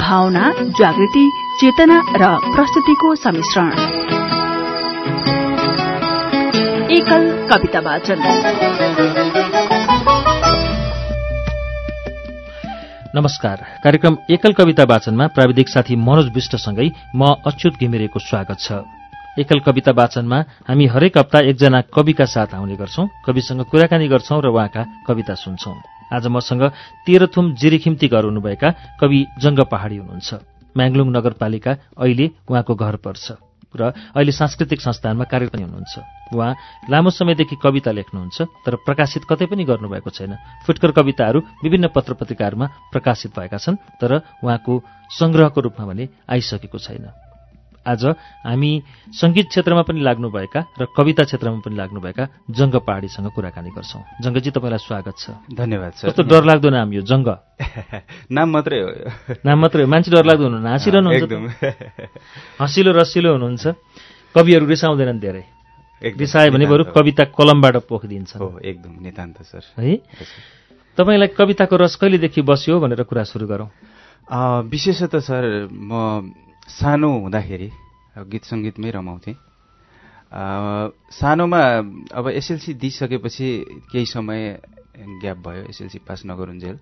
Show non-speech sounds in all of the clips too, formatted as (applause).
भावना जागृति चेतना र प्रस्तुतिको सम्मिश्रण एकल कविता वाचन। नमस्कार। कार्यक्रम एकल कविता वाचनमा प्राविधिक साथी मनोज विष्टसँगै म अच्युत घिमिरेको स्वागत छ। एकल कविता वाचनमा हामी हरेक हप्ता एकजना कविका साथ आउने गर्छौं। कविसँग कुराकानी गर्छौं र उहाँका कविता सुन्छौं। आज मसँग तेह्रथुम जिरिखिम्ती घर हुनुभएका कवि जंग पहाडी हुनुहुन्छ। म्याङ्लुङ नगरपालिका अहिले उहाँको घर पर्छ र अहिले सांस्कृतिक संस्थानमा कार्यरत पनि हुनुहुन्छ। उहाँ लामो समयदेखि कविता लेख्नुहुन्छ तर प्रकाशित कतै पनि गर्नुभएको छैन। फुटकर कविताहरू विभिन्न पत्र पत्रिकाहरूमा प्रकाशित भएका छन् तर उहाँको संग्रहको रूपमा भने आइसकेको छैन। आज हामी संगीत क्षेत्रमा पनि लाग्नुभएका र कविता क्षेत्रमा पनि लाग्नुभएका जङ्ग पहाडीसँग कुराकानी गर्छौं। जङ्गजी तपाईँलाई स्वागत छ। धन्यवाद सर। कस्तो डरलाग्दो नाम यो जङ्ग? (laughs) नाम मात्रै हो। नाम मात्रै हो? मान्छे डरलाग्दो हुनुहुन्न। हाँसिरहनुहुन्छ एकदम। (laughs) हँसिलो रसिलो हुनुहुन्छ। कविहरू रिसाउँदैनन् धेरै। रिसायो भने बरु कविता कलमबाट पोखिदिन्छ हो एकदम। नितान्त सर। है? तपाईँलाई कविताको रस कहिलेदेखि बस्यो भनेर कुरा सुरु गरौँ। विशेषतः सर म सानो हुँदाखेरि गीत सङ्गीतमै रमाउँथेँ। सानोमा अब एसएलसी दिइसकेपछि केही समय ग्याप भयो एसएलसी पास नगरुन्जेल।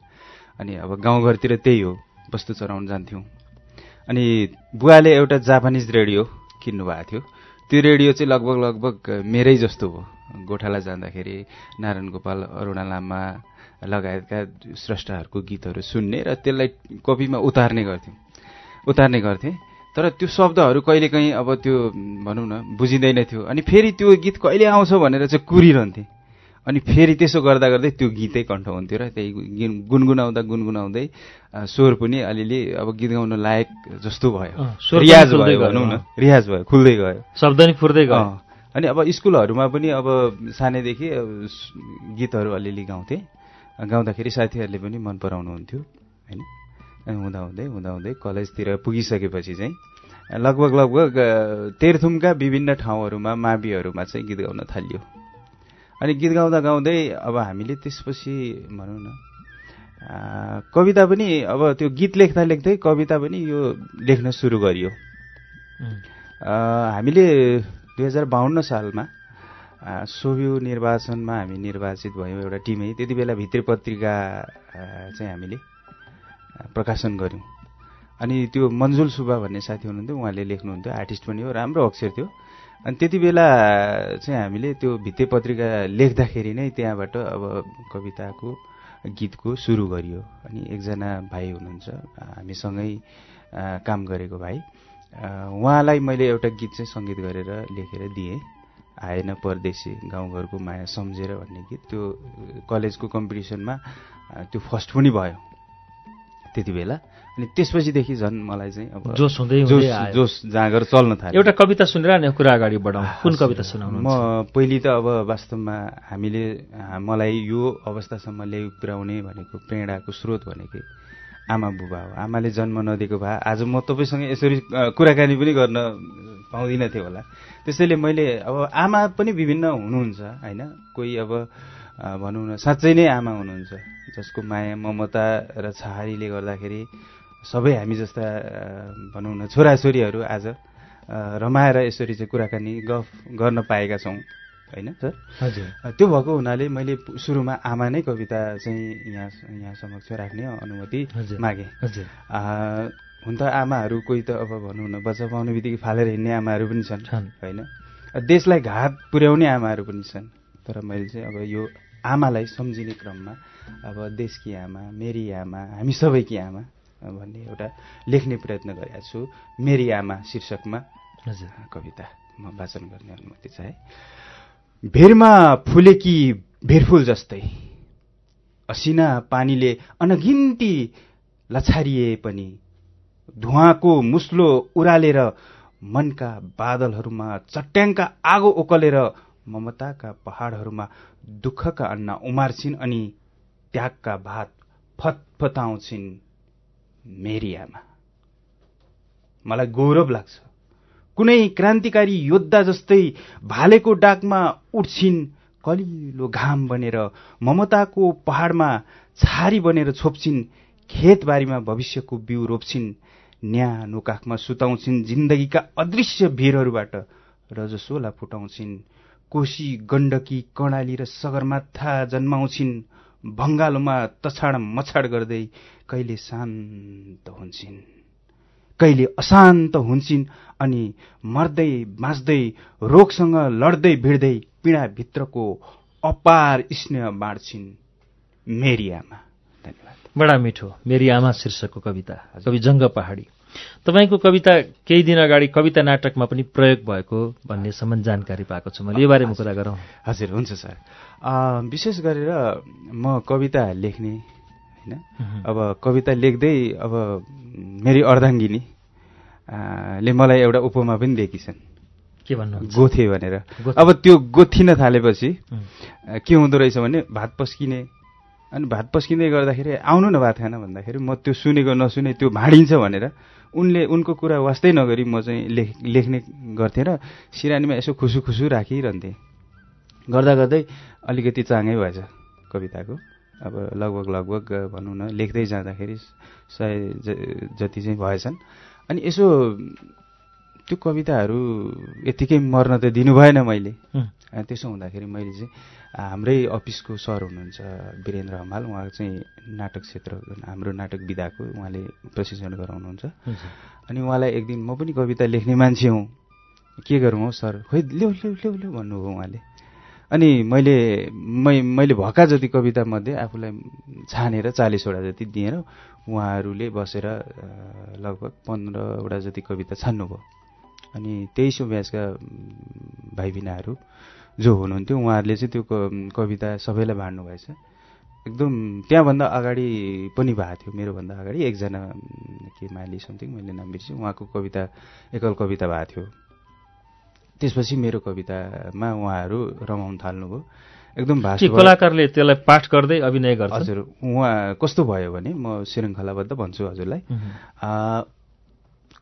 अनि अब गाउँघरतिर त्यही हो वस्तु चढाउन जान्थ्यौँ। अनि बुवाले एउटा जापानिज रेडियो किन्नुभएको थियो। त्यो रेडियो चाहिँ लगभग लगभग मेरै जस्तो हो। गोठाला जाँदाखेरि नारायण गोपाल अरुणा लामा लगायतका स्रष्टाहरूको गीतहरू सुन्ने र त्यसलाई कपीमा उतार्ने गर्थ्यौँ। उतार्ने गर्थेँ तर त्यो शब्दहरू कहिलेकाहीँ अब त्यो भनौँ न बुझिँदैन थियो। अनि फेरि त्यो गीत कहिले आउँछ भनेर चाहिँ कुरिरहन्थेँ। अनि फेरि त्यसो गर्दा गर्दै त्यो गीतै कण्ठ हुन्थ्यो र त्यही गुन- गुनगुनाउँदा गुनगुनाउँदै स्वर पनि अलिअलि अब गीत गाउन लायक जस्तो भयो। रियाज भयो भनौँ न। रियाज भयो खुल्दै गयो। शब्द नि फुर्दै गयो। अनि अब स्कुलहरूमा पनि अब सानैदेखि गीतहरू अलिअलि गाउँथेँ। गाउँदाखेरि साथीहरूले पनि मन पराउनुहुन्थ्यो होइन? हुँदाहुँदै हुँदाहुँदै कलेजतिर पुगिसकेपछि चाहिँ लगभग लगभग अ, तेह्रथुमका विभिन्न ठाउँहरूमा माविहरूमा चाहिँ गीत गाउन थालियो। अनि गीत गाउँदा गाउँदै अब हामीले त्यसपछि भनौँ न कविता पनि अब त्यो गीत लेख्दा लेख्दै कविता पनि यो लेख्न सुरु गरियो। हामीले दुई हजार बाहन्न सालमा सोभ्यू निर्वाचनमा हामी निर्वाचित भयौँ एउटा टिमै त्यति बेला भित्री पत्रिका चाहिँ हामीले प्रकाशन गऱ्यौँ अनि त्यो मन्जुल सुब्बा भन्ने साथी हुनुहुन्थ्यो उहाँले लेख्नुहुन्थ्यो आर्टिस्ट पनि हो राम्रो अक्षर थियो। अनि त्यति बेला चाहिँ हामीले त्यो भित्ते पत्रिका लेख्दाखेरि नै त्यहाँबाट अब कविताको गीतको सुरु गरियो। अनि एकजना भाइ हुनुहुन्छ हामीसँगै काम गरेको भाइ। उहाँलाई मैले एउटा गीत चाहिँ सङ्गीत गरेर लेखेर दिएँ आएन परदेशी गाउँघरको माया सम्झेर भन्ने गीत। त्यो कलेजको कम्पिटिसनमा त्यो फर्स्ट पनि भयो। त्यति बेला। अनि त्यसपछिदेखि झन् मलाई चाहिँ अब जोस हुँदै जोस। जोस जाँगर चल्न थाल्यो। एउटा कविता सुनेर अनि कुरा अगाडि बढाउँ। कुन कविता सुनाउनु म पहिले त अब वास्तवमा हामीले मलाई यो अवस्थासम्म ल्याइ पुर्याउने भनेको प्रेरणाको स्रोत भनेकै आमा बुबा हो। आमाले जन्म नदिएको भए आज म तपाईँसँग यसरी कुराकानी पनि गर्न पाउँदिनँ थियो होला। त्यसैले मैले अब आमा पनि विभिन्न हुनुहुन्छ होइन? कोही अब भनौँ न साँच्चै नै आमा हुनुहुन्छ। जसको माया ममता र छहारीले गर्दाखेरि सबै हामी जस्ता भनौँ न छोराछोरीहरू आज रमाएर यसरी चाहिँ कुराकानी गफ गर्न पाएका छौँ होइन सर? हजुर। त्यो भएको हुनाले मैले सुरुमा आमा नै कविता चाहिँ यहाँ यहाँ समक्ष राख्ने अनुमति। मागेँ। हजुर। हुन त आमाहरू कोही त अब भनौँ न बच्चा पाउने बित्तिकै फालेर हिँड्ने आमाहरू पनि छन्। होइन? देशलाई घात पुर्याउने आमाहरू पनि छन्। तर मैले चाहिँ अब यो आमालाई सम्झिने क्रममा अब देशकी आमा मेरी आमा हामी सबैकी आमा भन्ने एउटा लेख्ने प्रयत्न गरेका छु। मेरी आमा शीर्षकमा हजुर। कविता। म वाचन गर्ने अनुमति चाहे भिरमा फुलेकी भेरफुल जस्तै असिना पानीले अनगिन्ती लछारिए पनि धुवाको मुस्लो उरालेर मनका बादलहरूमा चट्याङका आगो ओकलेर ममताका पहाडहरूमा दुःखका अन्ना उमार्छिन् अनि त्यागका भात फतफताउँछिन् मेरी आमा। मलाई गौरव लाग्छ। कुनै क्रान्तिकारी योद्धा जस्तै भालेको डाकमा उठ्छिन् कलिलो घाम बनेर ममताको पहाडमा छारी बनेर छोप्छिन् खेतबारीमा भविष्यको बिउ रोप्छिन् न्यानो काखमा सुताउँछिन् जिन्दगीका अदृश्य भिरहरूबाट रजसोला फुटाउँछिन्। कोशी गण्डकी कर्णाली र सगरमाथा जन्माउँछिन्। भङ्गालोमा तछाड मछाड गर्दै कहिले शान्त हुन्छन्। कहिले अशान्त हुन्छन् अनि मर्दै बाँच्दै रोगसँग लड्दै भिड्दै पीडाभित्रको अपार स्नेह बाँड्छिन्। मेरी आमा। धन्यवाद। बडा मिठो। मेरी आमा शीर्षकको कविता। कवि जङ्ग पहाडी। तपाईँको कविता केही दिन अगाडि कविता नाटकमा पनि प्रयोग भएको भन्नेसम्म जानकारी पाएको छु मैले। यो बारेमा कुरा गरौँ। हजुर हुन्छ सर। विशेष गरेर म कविता लेख्ने होइन? अब कविता लेख्दै अब मेरी अर्धाङ्गिनी ले मलाई एउटा उपमा पनि दिएकी छन्। के भन्नु गोथे भनेर। अब त्यो गोथिन थालेपछि के हुँदो रहेछ भने भात पस्किने अनि भात पस्किँदै गर्दाखेरि आउनु न भात खान भन्दाखेरि म त्यो सुनेको नसुने त्यो भाँडिन्छ भनेर उनले उनको कुरा वास्तै नगरी म चाहिँ लेख लेख्ने गर्थेँ र सिरानीमा यसो खुसु खुसु राखिरहन्थेँ। गर्दा गर्दै अलिकति चाँगै भएछ कविताको। अब लगभग लगभग भनौँ न लेख्दै जाँदाखेरि सय जति चाहिँ भएछन्। अनि यसो त्यो कविताहरू यत्तिकै मर्न त दिनु भएन मैले। त्यसो हुँदाखेरि मैले चाहिँ हाम्रै अफिसको सर हुनुहुन्छ वीरेन्द्र हमाल उहाँ चाहिँ नाटक क्षेत्र हाम्रो नाटक विधाको उहाँले प्रशिक्षण गराउनुहुन्छ। अनि उहाँलाई एक दिन म पनि कविता लेख्ने मान्छे हुँ। के गरौँ हौ सर? खोइ ल्याउ ल्याउ ल्याउ ल्याउ भन्नुभयो उहाँले। अनि मैले मै मैले भएका जति कविता मध्ये आफूलाई छानेर चालिसवटा जति दिएर उहाँहरूले बसेर लगभग पन्ध्रवटा जति कविता छान्नुभयो। अनि तेइसौँ ब्याचका भाइ भिनाहरू जो हुनुहुन्थ्यो उहाँहरूले चाहिँ त्यो कविता सबैलाई बाँड्नु भएछ एकदम त्यहाँभन्दा अगाडि पनि भएको थियो मेरोभन्दा अगाडि एकजना के माली समथिङ मैले नाम बिर्सेँ उहाँको कविता एकल कविता भएको थियो। त्यसपछि मेरो कवितामा उहाँहरू रमाउन थाल्नुभयो। एकदम भाषा कलाकारले त्यसलाई पाठ गर्दै अभिनय गर्छ? हजुर उहाँ कस्तो भयो भने म श्रृङ्खलाबद्ध भन्छु हजुरलाई।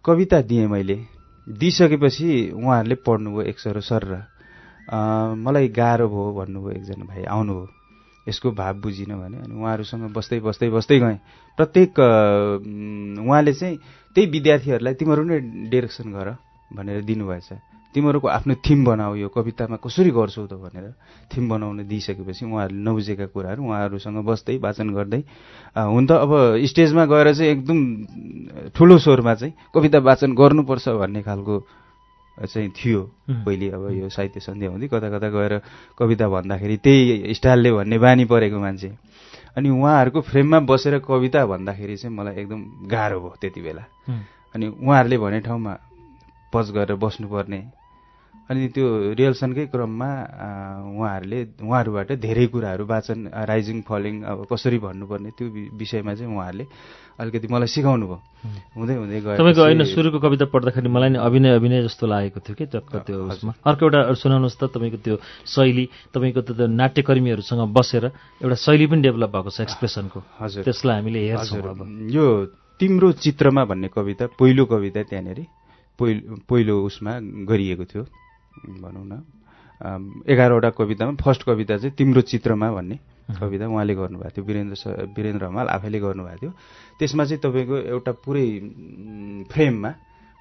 कविता दिएँ मैले। दिइसकेपछि उहाँहरूले पढ्नुभयो एक सर सर र मलाई गाह्रो भयो भन्नुभयो एकजना भाइ आउनुभयो। यसको भाव बुझिनँ भने अनि उहाँहरूसँग बस्दै बस्दै बस्दै गएँ। प्रत्येक उहाँले चाहिँ त्यही विद्यार्थीहरूलाई तिमीहरू नै डिरेक्सन गर भनेर दिनुभएछ। तिमीहरूको आफ्नो थिम बनाऊ यो कवितामा कसरी गर्छौ त भनेर थिम बनाउन दिइसकेपछि उहाँहरूले नबुझेका कुराहरू उहाँहरूसँग बस्दै वाचन गर्दै हुन त अब स्टेजमा गएर चाहिँ एकदम ठुलो स्वरमा चाहिँ कविता वाचन गर्नुपर्छ भन्ने खालको चाहिँ थियो पहिले अब यो साहित्य सन्ध्या हुँदै कता कता गएर कविता भन्दाखेरि त्यही स्टाइलले भन्ने बानी परेको मान्छे। अनि उहाँहरूको फ्रेममा बसेर कविता भन्दाखेरि चाहिँ मलाई एकदम गाह्रो भयो त्यति बेला। अनि उहाँहरूले भने ठाउँमा पज गरेर बस्नुपर्ने अनि त्यो रिहर्सनकै क्रममा उहाँहरूले उहाँहरूबाट धेरै कुराहरू वाचन राइजिङ फलिङ अब कसरी भन्नुपर्ने त्यो विषयमा चाहिँ उहाँहरूले अलिकति मलाई सिकाउनु भयो हुँदै हुँदै गयो तपाईँको होइन सुरुको कविता पढ्दाखेरि मलाई नि अभिनय अभिनय जस्तो लागेको थियो कि चक्क त्यो उसमा। अर्को एउटा सुनाउनुहोस् त तपाईँको त्यो शैली तपाईँको त्यो नाट्यकर्मीहरूसँग बसेर एउटा शैली पनि डेभलप भएको छ एक्सप्रेसनको। हजुर। त्यसलाई हामीले हेर्छौँ अब। यो तिम्रो चित्रमा भन्ने कविता पहिलो कविता त्यहाँनिर पहिलो पहिलो उसमा गरिएको थियो। भनौँ न। एघारवटा कवितामा फर्स्ट कविता चाहिँ तिम्रो चित्रमा भन्ने कविता उहाँले गर्नुभएको थियो वीरेन्द्र वीरेन्द्र हमाल आफैले गर्नुभएको थियो। त्यसमा चाहिँ तपाईँको एउटा पुरै फ्रेममा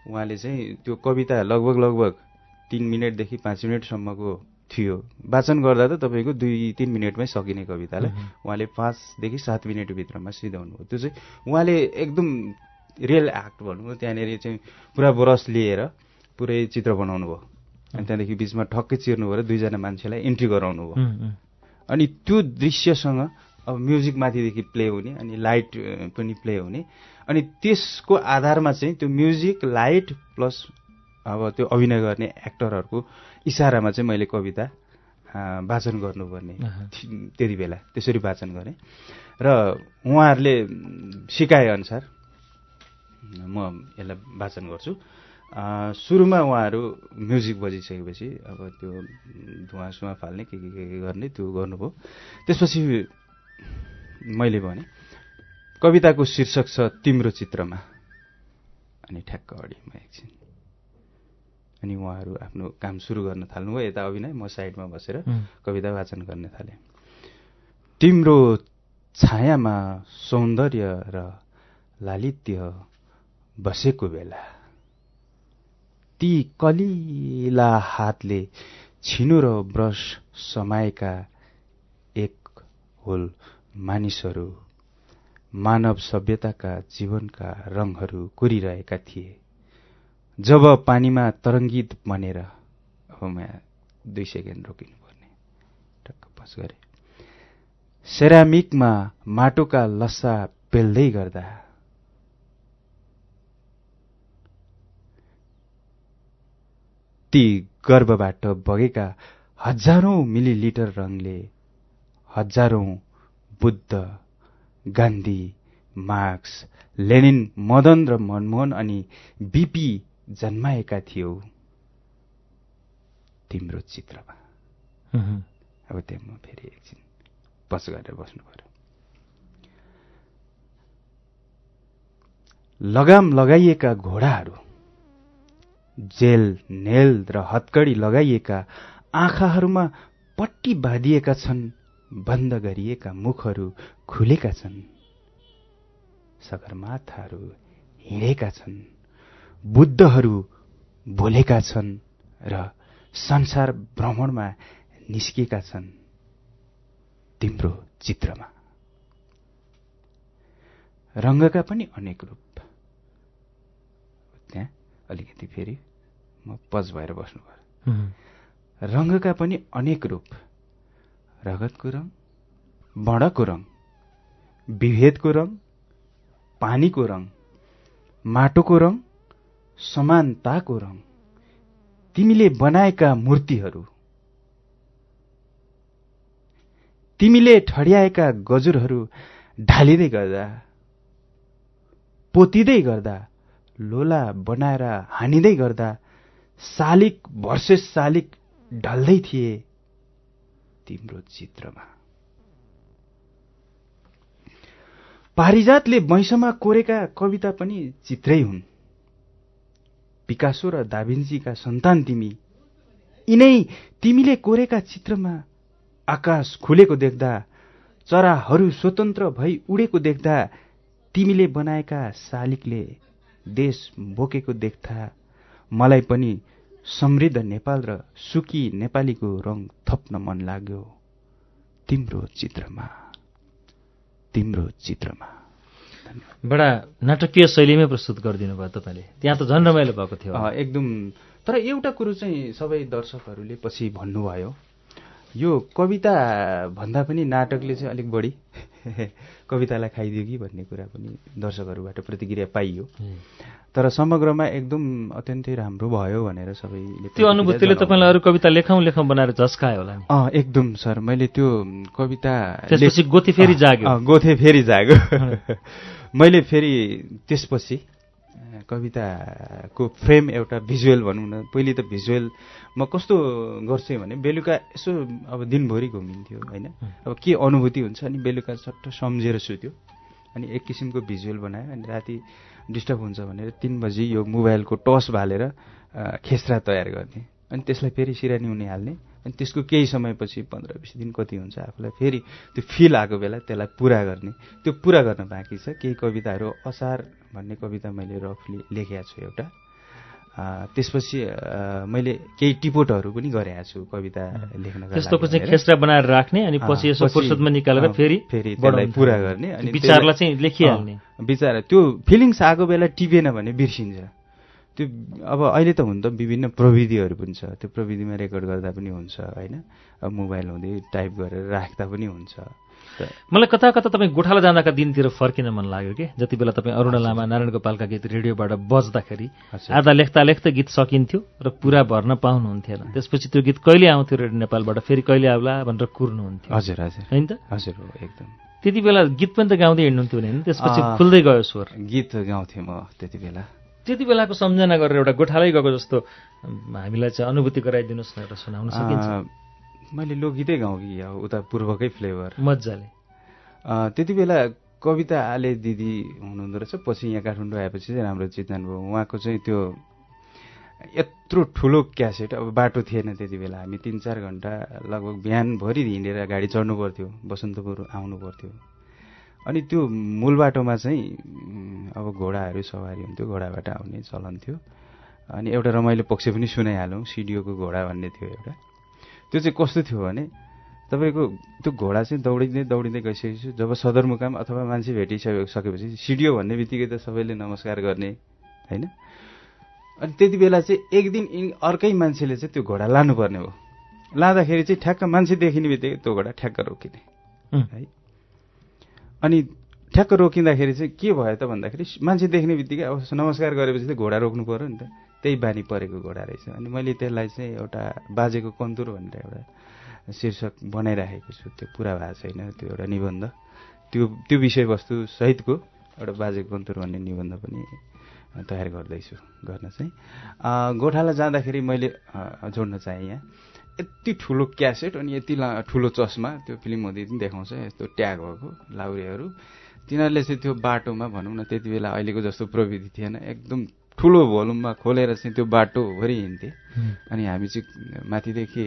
उहाँले चाहिँ त्यो कविता लगभग लगभग तिन मिनटदेखि पाँच मिनटसम्मको थियो। वाचन गर्दा त तपाईँको दुई तिन मिनटमै सकिने कवितालाई उहाँले पाँचदेखि सात मिनटभित्रमा सिधाउनु भयो त्यो चाहिँ उहाँले एकदम रियल एक्ट भन्नुभयो। त्यहाँनिर चाहिँ पुरा ब्रस लिएर पुरै चित्र बनाउनु भयो अनि त्यहाँदेखि बिचमा ठक्कै चिर्नु भयो दुईजना मान्छेलाई इन्ट्री गराउनु भयो। अनि त्यो दृश्यसँग अब म्युजिक माथिदेखि प्ले हुने अनि लाइट पनि प्ले हुने। अनि त्यसको आधारमा चाहिँ त्यो म्युजिक लाइट प्लस अब त्यो अभिनय गर्ने एक्टरहरूको इसारामा चाहिँ मैले कविता वाचन गर्नुपर्ने त्यति बेला। त्यसरी वाचन गरेँ। र उहाँहरूले सिकाएअनुसार म यसलाई वाचन गर्छु। सुरुमा उहाँहरू म्युजिक बजिसकेपछि अब त्यो धुवा सुवा फाल्ने के के के गर्ने त्यो गर्नुभयो। त्यसपछि मैले भने कविताको शीर्षक छ तिम्रो चित्रमा। अनि ठ्याक्क अडिमा एकछिन। अनि उहाँहरू आफ्नो काम सुरु गर्न थाल्नुभयो। यता अभिनय म साइडमा बसेर. कविता वाचन गर्ने थालेँ। तिम्रो छायामा सौन्दर्य र लालित्य बसेको बेला। ती कलिला हातले छिनो र ब्रस समाएका एक होल मानिसहरू मानव सभ्यताका जीवनका रङहरू कोरिरहेका थिए। जब पानीमा तरङ्गित बनेर अब म दुई सेकेन्ड रोकिनुपर्ने। टक्क पस गरे। सेरामिकमा माटोका लस्सा पेल्दै गर्दा ती गर्भबाट बगेका हजारौं मिलिलिटर रङले हजारौं बुद्ध गान्धी मार्क्स लेनिन मदन र मनमोहन अनि बिपी जन्माएका थियौ। तिम्रो चित्रमा. अब त्यहाँ म फेरि एकछिन पस गरेर बस्नु पर्यो। लगाम लगाइएका घोडाहरू जेल नेल र हत्कडी लगाइएका आँखाहरूमा पट्टी बाँधिएका छन् बन्द गरिएका मुखहरू खुलेका छन् सगरमाथाहरू हिँडेका छन् बुद्धहरू बोलेका छन् र संसार भ्रमणमा निस्किएका छन् तिम्रो चित्रमा। रङ्गका पनि अनेक रूप। त्यहाँ अलिकति फेरि पज भएर बस्नु पर्यो उम्. रङ्गका पनि अनेक रूप। रगतको रङ बडको रङ विभेदको रङ पानीको रङ माटोको रङ समानताको रङ। तिमीले बनाएका मूर्तिहरू तिमीले ठड्याएका गजुरहरू ढालिँदै गर्दा पोतिँदै गर्दा लोला बनाएर हानिँदै गर्दा शालिक भर्सेस शालिक ढल्दै थिए तिम्रो चित्रमा। पारिजातले वैंशमा कोरेका कविता पनि चित्रै हुन्। पिकासो र दाभिन्सीका सन्तान तिमी। यिनै तिमीले कोरेका चित्रमा आकाश खुलेको देख्दा चराहरू स्वतन्त्र भई उडेको देख्दा तिमीले बनाएका शालिकले देश बोकेको देख्दा मलाई पनि समृद्ध नेपाल र सुकी नेपालीको रङ थप्न मन लाग्यो। तिम्रो चित्रमा। तिम्रो चित्रमा। बडा नाटकीय शैलीमै प्रस्तुत गरिदिनु भयो तपाईँले। त्यहाँ त झन् रमाइलो भएको थियो। एकदम। तर एउटा कुरो चाहिँ सबै दर्शकहरूले पछि भन्नुभयो। यो कविता भन्दा पनि नाटकले चाहिँ अलिक बढी। (laughs) कवितालाई खाइदियो कि भन्ने कुरा पनि दर्शकहरूबाट प्रतिक्रिया पाइयो. तर समग्रमा एकदम अत्यन्तै राम्रो भयो भनेर सबैले त्यो अनुभूतिले तपाईँलाई अरू कविता लेखौँ लेखौँ बनाएर झस्कायो होला। अँ एकदम सर। मैले त्यो कविता त्यसपछि गोती फेरि जाग्यो। गोथे फेरि जाग्यो। (laughs) मैले फेरि त्यसपछि कविताको फ्रेम एउटा भिजुअल भनौँ न। पहिले त भिजुअल म कस्तो गर्छु भने बेलुका यसो अब दिनभरि घुमिन्थ्यो होइन? अब के अनुभूति हुन्छ अनि बेलुका सट्ट सम्झेर सुत्यो। अनि एक किसिमको भिजुअल बनायो अनि राति डिस्टर्ब हुन्छ भनेर तिन बजी यो मोबाइलको टस बालेर खेस्रा तयार गर्ने। अनि त्यसलाई फेरि सिरानी उनी हाल्ने। अनि त्यसको केही समयपछि पन्ध्र बिस दिन कति हुन्छ आफूलाई फेरि त्यो फिल आएको बेला त्यसलाई पुरा गर्ने। त्यो पुरा गर्न बाँकी छ। केही कविताहरू असार भन्ने कविता मैले रफली लेखेको छु एउटा। त्यसपछि मैले केही टिपोटहरू पनि गरेको छु कविता लेख्न त्यस्तोको चाहिँ खेस्रा बनाएर राख्ने अनि पछि यसो फुर्सदमा निकालेर फेरि फेरि त्यसलाई पुरा। गर्ने अनि विचारलाई चाहिँ लेखिहाल्ने। विचार त्यो फिलिङ्स आएको बेला टिपेन भने बिर्सिन्छ। त्यो अब अहिले त हुन त विभिन्न प्रविधिहरू पनि छ। त्यो प्रविधिमा रेकर्ड गर्दा पनि हुन्छ होइन? अब मोबाइल हुँदै टाइप गरेर राख्दा पनि हुन्छ। मलाई कता कता तपाईँ गोठाला जाँदाका दिनतिर फर्किन मन लाग्यो कि? जति बेला तपाईँ अरुण लामा नारायण गोपालका गीत रेडियोबाट बज्दाखेरि। आधा लेख्दा लेख्दै गीत सकिन्थ्यो र पुरा भर्न पाउनुहुन्थेन त्यसपछि त्यो गीत कहिले आउँथ्यो रेडियो नेपालबाट? फेरि कहिले आउला भनेर कुर्नुहुन्थ्यो। हजुर हजुर। होइन त? हजुर हो एकदम। त्यति बेला गीत पनि त गाउँदै हिँड्नुहुन्थ्यो नि? होइन त्यसपछि। खुल्दै गयो स्वर। गीत गाउँथेँ म त्यति बेला। त्यति बेलाको सम्झना गरेर एउटा गोठालै गएको जस्तो हामीलाई चाहिँ अनुभूति गराइदिनुहोस् न एउटा सुनाउन सकिन्छ। मैले लोकगीतै गाउँ कि अब उता पूर्वकै फ्लेभर। मजाले। त्यति बेला कविता आले दिदी हुनुहुँदो रहेछ। पछि यहाँ काठमाडौँ आएपछि चाहिँ राम्रो चितवन भयो। उहाँको चाहिँ त्यो यत्रो ठुलो क्यासेट अब बाटो थिएन त्यति बेला। हामी तिन चार घन्टा लगभग बिहानभरि हिँडेर गाडी चढ्नु पर्थ्यो बसन्तपुर आउनु पर्थ्यो। अनि त्यो मूल बाटोमा चाहिँ अब घोडाहरू सवारी हुन्थ्यो घोडाबाट आउने चलन थियो। अनि एउटा रमाइलो पक्ष पनि सुनाइहालौँ। सिडिओको घोडा भन्ने थियो एउटा। त्यो चाहिँ कस्तो थियो भने तपाईँको त्यो घोडा चाहिँ दौडिँदै दौडिँदै गइसकेपछि जब सदरमुकाम अथवा मान्छे भेटिसके सकेपछि सिडिओ भन्ने बित्तिकै त सबैले नमस्कार गर्ने होइन? अनि त्यति बेला चाहिँ एक दिन अर्कै मान्छेले चाहिँ त्यो घोडा लानुपर्ने हो। लाँदाखेरि चाहिँ ठ्याक्क मान्छे देखिने बित्तिकै त्यो घोडा ठ्याक्क रोकिने है? अनि ठ्याक्क रोकिँदाखेरि चाहिँ के भयो त भन्दाखेरि मान्छे देख्ने बित्तिकै अब नमस्कार गरेपछि त घोडा रोक्नु पऱ्यो नि त। त्यही बानी परेको घोडा रहेछ। अनि मैले त्यसलाई चाहिँ एउटा बाजेको कन्तुर भनेर एउटा शीर्षक बनाइराखेको छु। त्यो पुरा भएको छैन त्यो एउटा निबन्ध। त्यो त्यो विषयवस्तु सहितको एउटा बाजेको कन्तुर भन्ने निबन्ध पनि तयार गर्दैछु गर्न चाहिँ। गोठाला जाँदाखेरि मैले जोड्न चाहेँ यहाँ। यति ठुलो क्यासेट अनि यति ठुलो चस्मा त्यो फिल्म हुँदै पनि देखाउँछ यस्तो ट्याग भएको लाउरेहरू। तिनीहरूले चाहिँ त्यो बाटोमा भनौँ न त्यति बेला अहिलेको जस्तो प्रविधि थिएन। एकदम ठुलो भोल्युममा खोलेर चाहिँ त्यो बाटोभरि हिँड्थे। अनि हामी चाहिँ माथिदेखि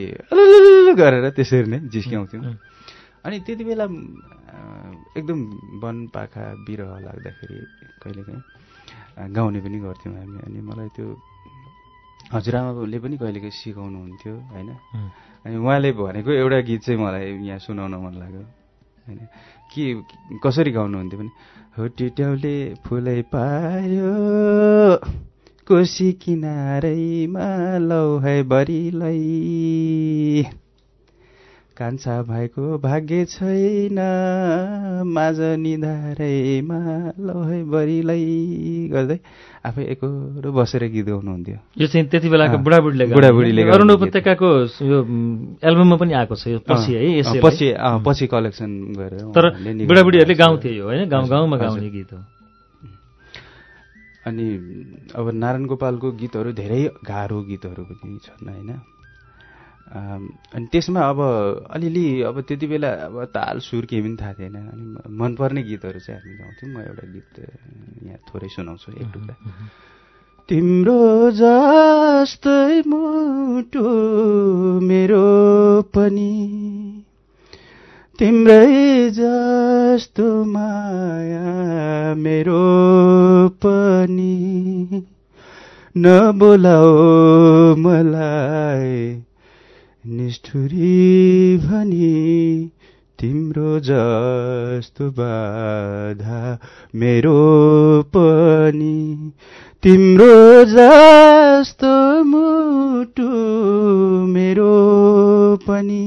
गरेर त्यसरी नै जिस्क्याउँथ्यौँ। अनि त्यति बेला एकदम वन पाखा बिरह लाग्दाखेरि कहिलेकाहीँ गाउने पनि गर्थ्यौँ हामी। अनि मलाई त्यो हजुरआमाले पनि कहिलेकाहीँ सिकाउनुहुन्थ्यो होइन? अनि उहाँले भनेको एउटा गीत चाहिँ मलाई यहाँ सुनाउन मन लाग्यो होइन? के कसरी गाउनुहुन्थ्यो भने हो टिट्याउले फुलै पायो कोसी किनारैमा लौ है बरिलै। कान्छा भाइको भाग्य छैन माझ निधारैमा लौ है बरिलै। गर्दै आफै एकरो बसेर गीत गाउनुहुन्थ्यो यो चाहिँ त्यति बेलाको बुढाबुढीले बुढाबुढीले अरुण। उपत्यकाको यो एल्बममा पनि आएको छ यो पछि है। पछि पछि कलेक्सन गरेर तर बुढाबुढीहरूले। गाउँथे यो होइन गाउँ गाउँमा गाउने। गीत हो अनि अब नारायण गोपालको गीतहरू धेरै गाह्रो गीतहरू पनि छन् होइन अनि त्यसमा अब अलिअलि अब त्यति बेला अब ताल सुर केही पनि थाहा थिएन। अनि मनपर्ने गीतहरू चाहिँ हामी गाउँथ्यौँ। म एउटा गीत यहाँ थोरै सुनाउँछु एक टुक्रा तिम्रो जस्तै मुटु मेरो पनि तिम्रै जस्तो माया मेरो पनि। नबोलाओ मलाई निष्ठुरी भनी तिम्रो जस्तो बाधा मेरो पनि। तिम्रो जस्तो मुटु मेरो पनि।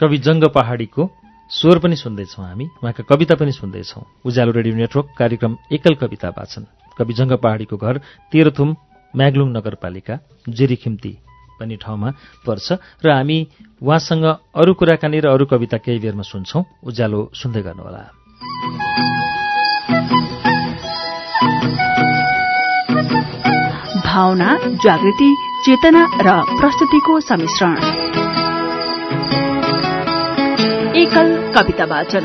कवि जङ्ग पहाडीको स्वर पनि सुन्दैछौँ हामी उहाँका कविता पनि सुन्दैछौँ। उज्यालो रेडियो नेटवर्क कार्यक्रम एकल कविता वाचन। कवि जङ्ग पहाडीको घर तेह्रथुम म्याग्लुङ नगरपालिका जिरीखिम्ती भन्ने ठाउँमा पर्छ र हामी उहाँसँग अरू कुराकानी र अरू कविता केही बेरमा सुन्छौँ। उज्यालो सुन्दै गर्नुहोला। भावना जागृति चेतना र प्रस्तुतिको सम्मिश्रण एकल कविता वाचन।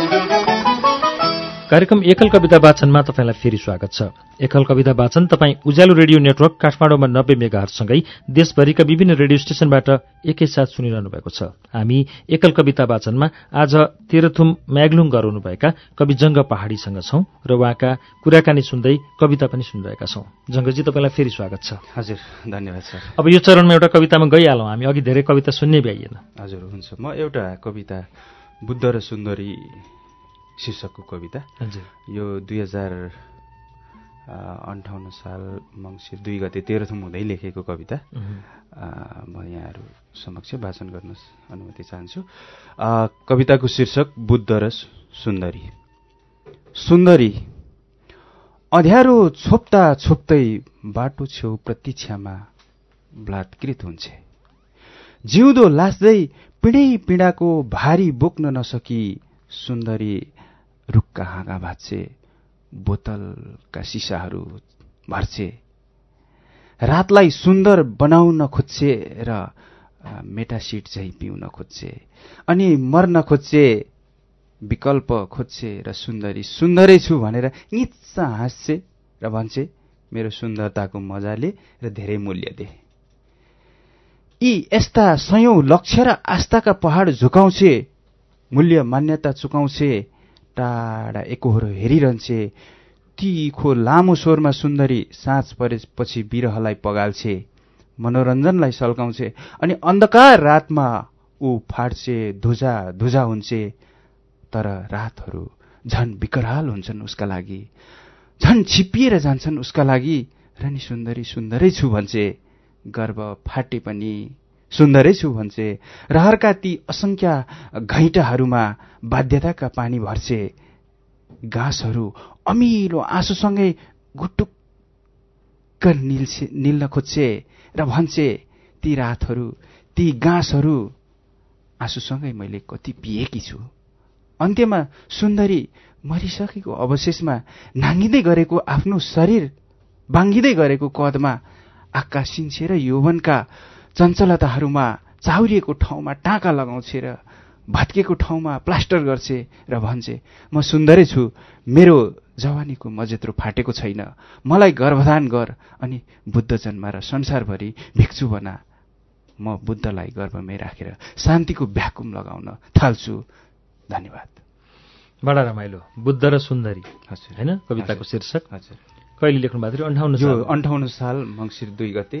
कार्यक्रम एकल कविता वाचनमा तपाईँलाई फेरि स्वागत छ। एकल कविता वाचन तपाईँ उज्यालो रेडियो नेटवर्क काठमाडौँमा नब्बे मेगाहरूसँगै देशभरिका विभिन्न रेडियो स्टेशनबाट एकैसाथ सुनिरहनु भएको छ। हामी एकल कविता वाचनमा आज तेह्रथुम म्याग्लुङ गराउनुभएका कवि जङ्ग पहाडीसँग छौं र उहाँका कुराकानी सुन्दै कविता पनि सुनिरहेका छौं। जङ्गजी तपाईँलाई फेरि स्वागत छ। हजुर धन्यवाद सर। अब यो चरणमा एउटा कवितामा गइहालौँ। हामी अघि धेरै कविता सुन्ने भ्याइएन। हजुर हुन्छ। म एउटा कविता बुद्ध र सुन्दरी शीर्षकको कविता। यो दुई हजार अन्ठाउन्न साल मङ्सिर दुई गते तेह्रथुम हुँदै लेखेको कविता। म यहाँहरू समक्ष वाचन गर्न अनुमति चाहन्छु। कविताको शीर्षक बुद्ध र सुन्दरी। सुन्दरी अँध्यारो छोप्दा छोप्दै बाटो छेउ प्रतीक्षामा बलात्कृत हुन्छ। जिउँदो लास्दै पिँढै पीडाको भारी बोक्न नसकी सुन्दरी रुखका हाँगा भाँच्चे बोतलका सिसाहरू भर्छे रातलाई सुन्दर बनाउन खोज्छे र मेटासिट चाहिँ पिउन खोज्छे अनि मर्न खोज्छे विकल्प खोज्छे र सुन्दरी सुन्दरै छु भनेर इच्छ हाँस्छे र भन्छे मेरो सुन्दरताको मजाले र धेरै मूल्य दे। यी यस्ता सयौं लक्ष्य र आस्थाका पहाड झुकाउँछे मूल्य मान्यता चुकाउँछे टाढा एकहोरो हेरिरहन्छे तिखो लामो स्वरमा सुन्दरी साँझ परेपछि बिरहलाई पगाल्छे मनोरञ्जनलाई सल्काउँछे अनि अन्धकार रातमा ऊ फाट्छे धुजा धुजा हुन्छे। तर रातहरू झन् विकराल हुन्छन् उसका लागि झन् छिप्पिएर जान्छन् उसका लागि। र नि सुन्दरी सुन्दरै छु भन्छे। गर्व फाटे पनि सुन्दरै छु भन्छे रहरका ती असङ्ख्य घैँटाहरूमा बाध्यताका पानी भर्छे। घाँसहरू अमिलो आँसुसँगै गुटुक्क निल्छे निल्न खोज्छे र भन्छे ती रातहरू ती घाँसहरू आँसुसँगै मैले कति पिएकी छु। अन्त्यमा सुन्दरी मरिसकेको अवशेषमा नाङ्गिँदै गरेको आफ्नो शरीर बाङ्गिँदै गरेको कदमा आकाशिन्छे र यौवनका चञ्चलताहरूमा चाउरिएको ठाउँमा टाँका लगाउँछे र भत्केको ठाउँमा प्लास्टर गर्छे र भन्छे म सुन्दरै छु मेरो जवानीको मजेत्रो फाटेको छैन। मलाई गर्भधान गर अनि बुद्ध जन्मा र संसारभरि भिक्षु बना। म बुद्धलाई गर्भमै राखेर शान्तिको भ्याकुम लगाउन थाल्छु। धन्यवाद। बडा रमाइलो। बुद्ध र सुन्दरी। हजुर। होइन? कविताको शीर्षक। हजुर। कहिले लेख्नु भएको थियो? अन्ठाउन्न यो अन्ठाउन्न साल मङ्सिर दुई गते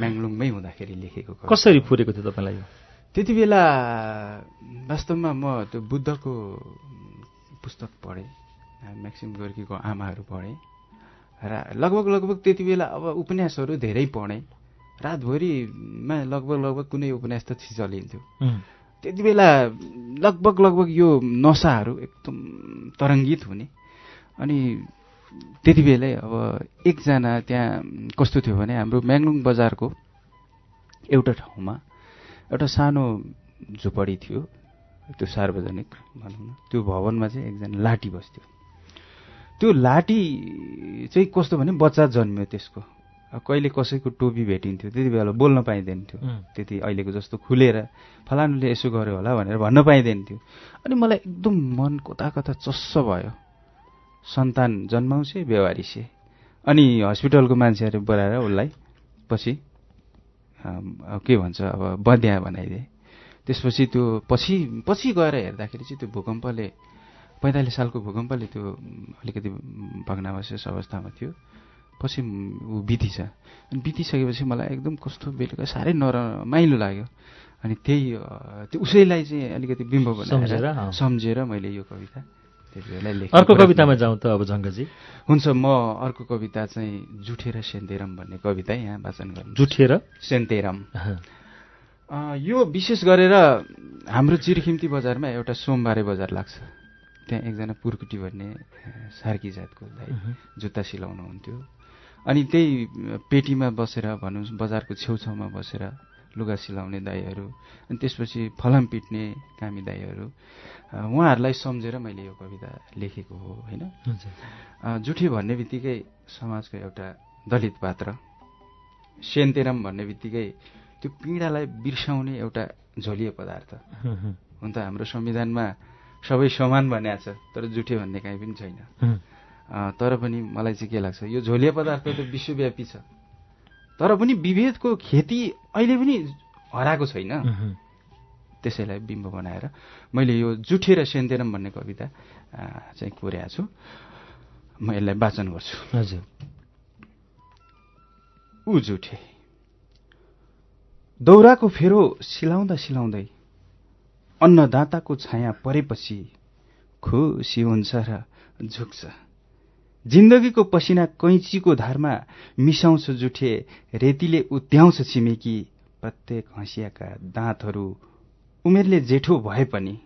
म्याङलुङमै हुँदाखेरि लेखेको। कसरी फुरेको थियो तपाईँलाई यो? त्यति बेला वास्तवमा म त्यो बुद्धको पुस्तक पढेँ म्याक्सिम गोर्कीको आमाहरू पढेँ र लगभग लगभग त्यति बेला अब उपन्यासहरू धेरै पढेँ। रातभरिमा लगभग लगभग कुनै उपन्यास त चलिन्थ्यो उम्, त्यति बेला लगभग लगभग यो नसाहरू एकदम तरङ्गित हुने। अनि त्यति बेलै अब एकजना त्यहाँ कस्तो थियो भने हाम्रो म्याङलुङ बजारको एउटा ठाउँमा एउटा सानो झुपडी थियो। त्यो सार्वजनिक भनौँ न। त्यो भवनमा चाहिँ एकजना लाठी बस्थ्यो। त्यो लाठी चाहिँ कस्तो भने बच्चा जन्मियो त्यसको। कहिले कसैको टोपी भेटिन्थ्यो त्यति बेला बोल्न पाइँदैन थियो। त्यति अहिलेको जस्तो खुलेर फलानुले यसो गर्यो होला भनेर भन्न पाइँदैन थियो। अनि मलाई एकदम मन कता कता चस्स भयो। सन्तान जन्माउँछे बेवारिसे अनि हस्पिटलको मान्छेहरू बोलाएर उसलाई पछि के भन्छ अब बद्या बनाइदिए। त्यसपछि त्यो पछि पछि गएर हेर्दाखेरि चाहिँ त्यो भूकम्पले पैँतालिस सालको भूकम्पले त्यो अलिकति भग्नावशेष अवस्थामा थियो। पछि ऊ बितिछ। अनि बितिसकेपछि मलाई एकदम कस्तो बेलुका साह्रै नरमाइलो लाग्यो। अनि त्यही त्यो उसैलाई चाहिँ अलिकति बिम्ब बनाएर। सम्झेर मैले यो कविता अर्को कवितामा जाउँ त अब जङ्गजी हुन्छ म अर्को कविता चाहिँ जुठेर सेन्तेरम भन्ने कविता यहाँ वाचन गर्नु। जुठेर? सेन्तेरम। यो विशेष गरेर हाम्रो चिरखिम्ती बजारमा एउटा सोमबारे बजार लाग्छ। त्यहाँ एकजना पुर्कुटी भन्ने सार्की जातको। जुत्ता सिलाउनुहुन्थ्यो। अनि त्यही पेटीमा बसेर भनौँ बजारको छेउछाउमा बसेर लुगा सिलाउने दाईहरू अनि त्यसपछि फलाम पिट्ने कामी दाईहरू उहाँहरूलाई सम्झेर मैले यो कविता लेखेको हो होइन? जुठी भन्ने बित्तिकै समाजको एउटा दलित पात्र सेन्तेरम भन्ने बित्तिकै त्यो पीडालाई बिर्साउने एउटा झोलिए पदार्थ। हुन त हाम्रो संविधानमा सबै समान भनेको छ तर जुठे भन्ने काहीँ पनि छैन। तर पनि मलाई चाहिँ के लाग्छ यो झोलिए पदार्थ त विश्वव्यापी छ। तर पनि विभेदको खेती अहिले पनि हराएको छैन। त्यसैलाई बिम्ब बनाएर मैले यो जुठे र सेन्तेरम भन्ने कविता चाहिँ कोरेको छु। म यसलाई वाचन गर्छु। हजुर। ऊ जुठे। दौराको फेरो सिलाउँदा सिलाउँदै अन्नदाताको छाया परेपछि खुसी हुन्छ र झुक्छ। जिन्दगीको पसिना कैँचीको धारमा मिसाउँछ जुठे रेतीले उद्याउँछ छिमेकी प्रत्येक हँसियाका दाँतहरू उमेरले जेठो भए पनि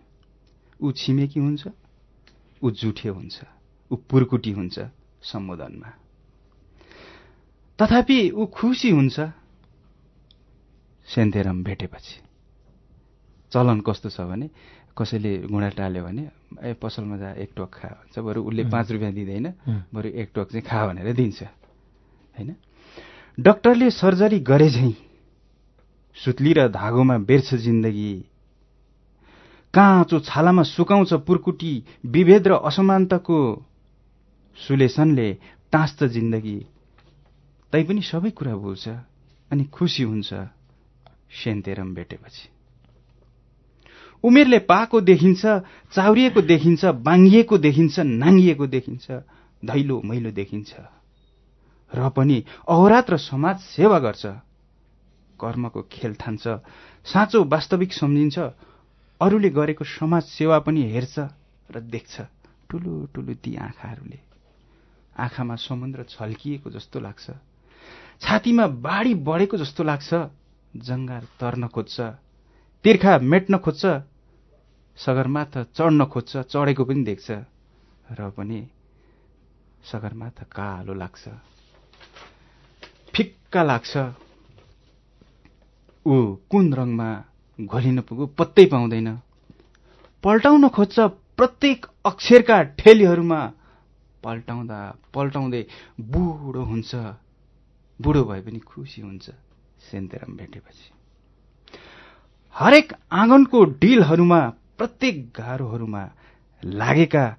ऊ छिमेकी हुन्छ ऊ जुठे हुन्छ ऊ पुरकुटी हुन्छ सम्बोधनमा। तथापि ऊ खुसी हुन्छ। सेन्थेरम भेटेपछि। चलन कस्तो छ भने कसैले गुँडा टाल्यो भने ए पसलमा जा एक टोक खा। भन्छ बरु उसले पाँच रुपियाँ दिँदैन बरु एक टोक चाहिँ खा भनेर दिन्छ होइन? डक्टरले सर्जरी गरे झैँ सुत्ली र धागोमा बेर्छ जिन्दगी। काँचो छालामा सुकाउँछ पुर्कुटी विभेद र असमानताको सुलेसनले टाँस्छ जिन्दगी। तैपनि सबै कुरा भुल्छ अनि खुसी हुन्छ सेन्तेरम भेटेपछि। उमेरले पाएको देखिन्छ चाउरिएको देखिन्छ बाङ्गिएको देखिन्छ नाङ्गिएको देखिन्छ धैलो मैलो देखिन्छ। र पनि अहोरात्र समाज सेवा गर्छ। कर्मको खेल ठान्छ साँचो वास्तविक सम्झिन्छ अरूले गरेको समाज सेवा पनि हेर्छ र देख्छ ठुलो ठुलो ती आँखाहरूले। आँखामा समुद्र छल्किएको जस्तो लाग्छ छातीमा बाढी बढेको जस्तो लाग्छ जङ्गार तर्न खोज्छ तिर्खा मेट्न खोज्छ सगरमाथा चढ्न खोज्छ चढेको पनि देख्छ र पनि सगरमाथा कालो लाग्छ। फिक्का लाग्छ। ऊ कुन रङमा घोलिन पुगो पत्तै पाउँदैन। पल्टाउन खोज्छ प्रत्येक अक्षरका ठेलीहरूमा। पल्टाउँदा पल्टाउँदै बुढो हुन्छ। बुढो भए पनि खुसी हुन्छ सेन्तेरम भेटेपछि। हरेक आँगनको डिलहरूमा प्रत्येक गाह्रोहरूमा लागेका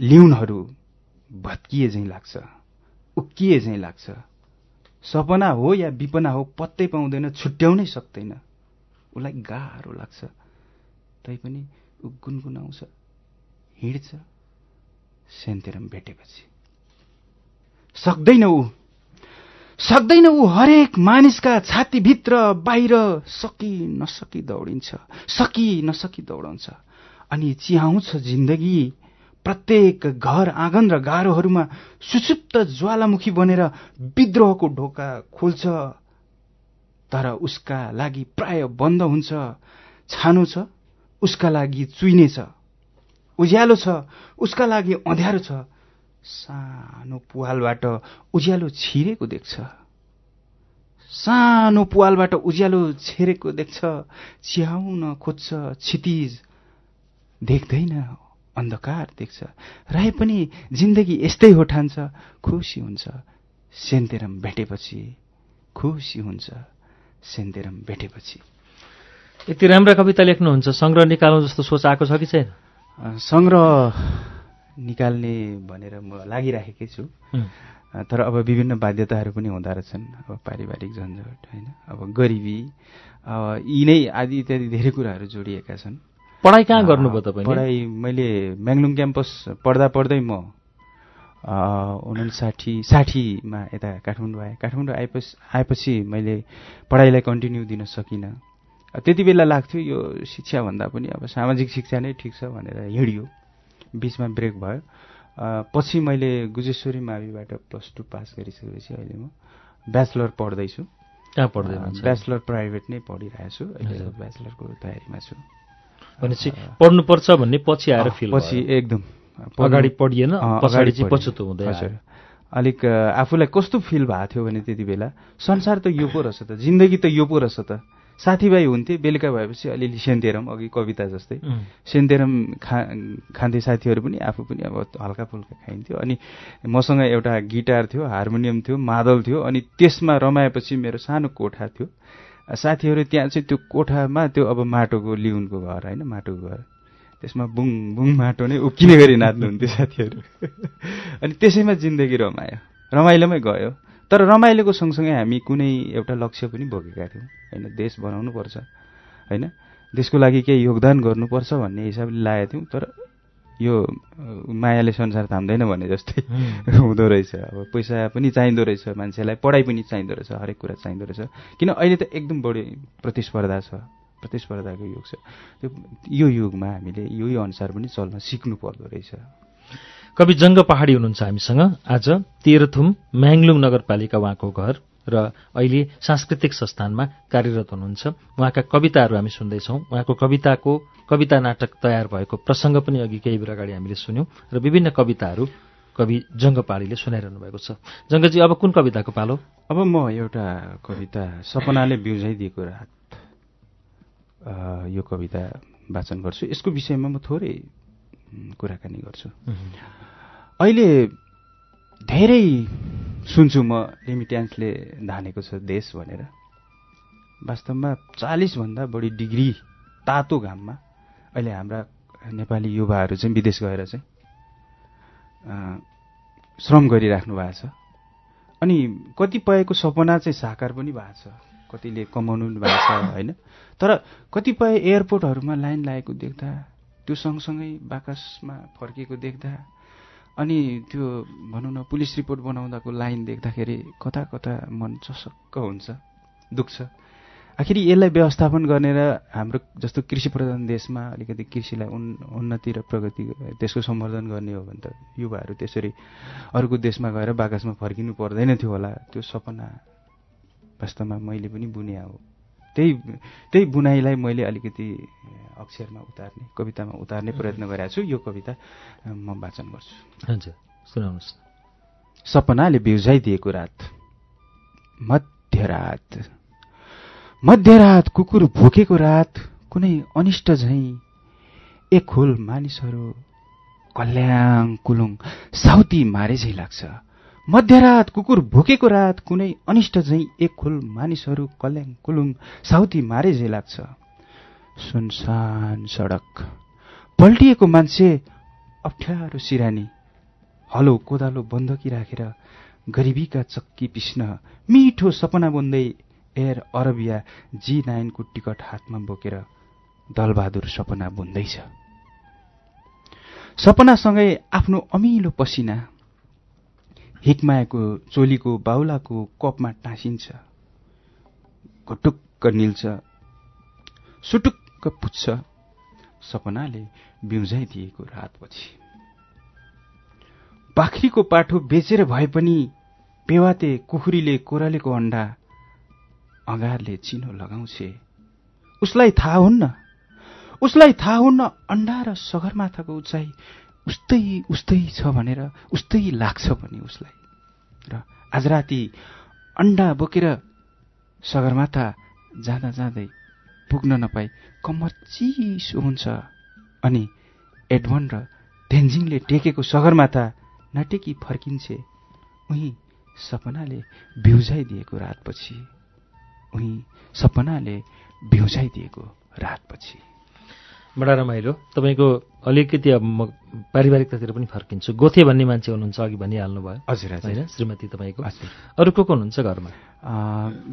लिउनहरू भत्किए झैँ लाग्छ उक्किए झैँ लाग्छ। सपना हो या विपना हो पत्तै पाउँदैन छुट्याउनै सक्दैन। उसलाई गाह्रो लाग्छ। तैपनि ऊ गुनगुनाउँछ हिँड्छ सेन्तेरम भेटेपछि। सक्दैन ऊ। सक्दैन ऊ हरेक मानिसका छातीभित्र बाहिर सकि नसकी दौडिन्छ सकि नसकी दौडाउँछ अनि चिहाउँछ जिन्दगी प्रत्येक घर आँगन र गाह्रोहरूमा सुसुप्त ज्वालामुखी बनेर विद्रोहको ढोका खोल्छ। तर उसका लागि प्राय बन्द हुन्छ छानो छ उसका लागि चुइने छ उज्यालो छ उसका लागि अँध्यारो छ। सानो पुवालबाट उज्यालो छिरेको देख्छ। सानो पुवालबाट उज्यालो छिरेको देख्छ। चिहाउन खोज्छ क्षितिज देख्दैन अन्धकार देख्छ। रहे पनि जिन्दगी यस्तै हो ठान्छ। खुसी हुन्छ। सेन्तेरम भेटेपछि खुसी हुन्छ। सेन्तेरम भेटेपछि। यति राम्रा कविता लेख्नुहुन्छ। सङ्ग्रह निकाल्नु जस्तो सोच आएको छ कि छैन? सङ्ग्रह निकाल्ने भनेर म लागिराखेकै छु। तर अब विभिन्न बाध्यताहरू पनि हुँदो रहेछन्। अब पारिवारिक झन्झट होइन? अब गरिबी अब यी नै आदि इत्यादि धेरै कुराहरू जोडिएका छन्। पढाइ कहाँ गर्नुभयो तपाईँ पढाइ मैले म्याङ्लुङ क्याम्पस पढ्दा पढ्दै म उनासाठी साठीमा यता काठमाडौँ आएँ। काठमाडौँ आएपछि आएपछि मैले पढाइलाई कन्टिन्यू दिन सकिनँ। त्यति बेला लाग्थ्यो यो शिक्षाभन्दा पनि अब सामाजिक शिक्षा नै ठिक छ भनेर हिँडियो। बिचमा ब्रेक भयो। पछि मैले गुजेश्वरी माविबाट प्लस टू पास गरिसकेपछि अहिले म ब्याचलर पढ्दैछु। कहाँ पढ्दै ब्याचलर प्राइभेट नै पढिरहेको छु अहिले ब्याचलरको तयारीमा छु। भनेपछि पढ्नुपर्छ भन्ने पछि आएर फिल पछि एकदम। अगाडि पढिएन पछाडि चाहिँ पछुतो हुँदै हजुर। अलिक आफूलाई कस्तो फिल भएको थियो भने त्यति बेला संसार त यो पो रहेछ त जिन्दगी त यो पो रहेछ त। साथीभाइ हुन्थे बेलुका भएपछि अलिअलि सेन्तेरम अघि कविता जस्तै। सेन्तेरम खा खान्थे साथीहरू पनि आफू पनि अब हल्का फुल्का खाइन्थ्यो। अनि मसँग एउटा गिटार थियो हार्मोनियम थियो मादल थियो। अनि त्यसमा रमाएपछि मेरो सानो कोठा थियो। साथीहरू त्यहाँ चाहिँ त्यो कोठामा त्यो अब माटोको लिउनको घर होइन माटोको घर। त्यसमा बुङ बुङ माटो नै उक्किने गरी नाच्नुहुन्थ्यो साथीहरू। (laughs) अनि त्यसैमा जिन्दगी रमायो। रमाइलोमै गयो। तर रमाइलोको सँगसँगै हामी कुनै एउटा लक्ष्य पनि बोकेका थियौँ। होइन देश बनाउनु पर्छ होइन? देशको लागि केही योगदान गर्नुपर्छ भन्ने हिसाबले लागेका थियौँ तर यो मायाले संसार थाम्दैन भने जस्तै हुँदो रहेछ। अब पैसा पनि चाहिँदो रहेछ मान्छेलाई पढाइ पनि चाहिँदो रहेछ हरेक कुरा चाहिँदो रहेछ। किन अहिले त एकदम बढी प्रतिस्पर्धा छ प्रतिस्पर्धाको युग छ। त्यो यो युगमा हामीले यही अनुसार पनि चल्न सिक्नु पर्दो रहेछ। कवि जङ्ग पहाडी हुनुहुन्छ हामीसँग। आज तेह्रथुम म्याङलुङ नगरपालिका उहाँको घर र अहिले सांस्कृतिक संस्थानमा कार्यरत हुनुहुन्छ। उहाँका कविताहरू हामी सुन्दैछौँ। उहाँको कविताको कविता नाटक तयार भएको प्रसङ्ग पनि अघि केही बेर अगाडि हामीले सुन्यौँ र विभिन्न कविताहरू कवि जङ्ग पहाडीले सुनाइरहनु भएको छ। जङ्गजी अब कुन कविताको पालो? अब म एउटा कविता सपनाले बिउजाइदिएको रात यो कविता वाचन गर्छु। यसको विषयमा म थोरै कुराकानी गर्छु। अहिले धेरै सुन्छु म रेमिट्यान्सले धानेको छ देश भनेर। वास्तवमा चालिसभन्दा बढी डिग्री तातो घाममा अहिले हाम्रा नेपाली युवाहरू चाहिँ विदेश गएर चाहिँ श्रम गरिराख्नु भएको छ। अनि कतिपयको सपना चाहिँ साकार पनि भएको छ कतिले कमाउनु पनि भएको छ होइन। तर कतिपय एयरपोर्टहरूमा लाइन लागेको देख्दा त्यो सँगसँगै बाकसमा फर्किएको देख्दा अनि त्यो भनौँ न पुलिस रिपोर्ट बनाउँदाको लाइन देख्दाखेरि कता कता मन चसक्क हुन्छ दुख्छ। आखिर यसलाई व्यवस्थापन गर्ने र हाम्रो जस्तो कृषि प्रधान देशमा अलिकति कृषिलाई उन् उन्नति र प्रगति त्यसको सम्वर्धन गर्ने हो भने त युवाहरू त्यसरी अर्को देशमा गएर बाकसमा फर्किनु पर्दैन थियो होला त्यो सपना वास्तवमा मैले पनि बुने हो। त्यही त्यही बुनाइलाई मैले अलिकति अक्षरमा उतार्ने कवितामा उतार्ने प्रयत्न गरेको छु। यो कविता म वाचन गर्छु। सुनाउनुहोस्। सपनाले बिउजाइदिएको रात मध्यरात। मध्यरात कुकुर भोकेको रात कुनै अनिष्ट झैँ। एक खोल मानिसहरू कल्याङ कुलुङ साउती मारे झैँ लाग्छ। मध्यरात कुकुर भोकेको रात कुनै अनिष्ट झैँ एक खोल मानिसहरू कल्याङ कुलुङ साउती मारे झैँ लाग्छ। सुनसान सडक। पल्टिएको मान्छे अप्ठ्यारो सिरानी। हलो कोदालो बन्दकी राखेर गरिबीका चक्की पिस्न। मिठो सपना बुन्दै एयर अरबिया जी नाइनको टिकट हातमा बोकेर दलबहादुर सपना बुन्दैछ। सपनासँगै आफ्नो अमिलो पसिना हिक्माएको चोलीको बाहुलाको कपमा टाँसिन्छ। घटुक्क निल्छ। सुटुक्क पुच्छ। सपनाले बिउजाइदिएको रातपछि। बाख्रीको पाठो बेचेर भए पनि पेवाते कुखुरीले कोरालेको अन्डा अँगारले चिनो लगाउँछे। उसलाई थाहा हुन्न। उसलाई थाहा हुन्न अन्डा र सगरमाथाको उचाइ उस्तै उस्तै छ भनेर उस्तै लाग्छ पनि उसलाई। र आज राति अन्डा बोकेर सगरमाथा जाँदा जाँदै पुग्न नपाई कम्मर चिसो हुन्छ। अनि एडमन र तेन्जिङले टेकेको सगरमाथा नटेकी फर्किन्छे। उही सपनाले बिउजाइदिएको रातपछि। उही सपनाले बिउजाइदिएको रातपछि। बडा रमाइलो तपाईँको अलिकति अब म पारिवारिकतातिर पनि फर्किन्छु। गोथे भन्ने मान्छे हुनुहुन्छ अघि भनिहाल्नु भयो। हजुर होइन? श्रीमती तपाईँको। हजुर। अरू को को हुनुहुन्छ घरमा?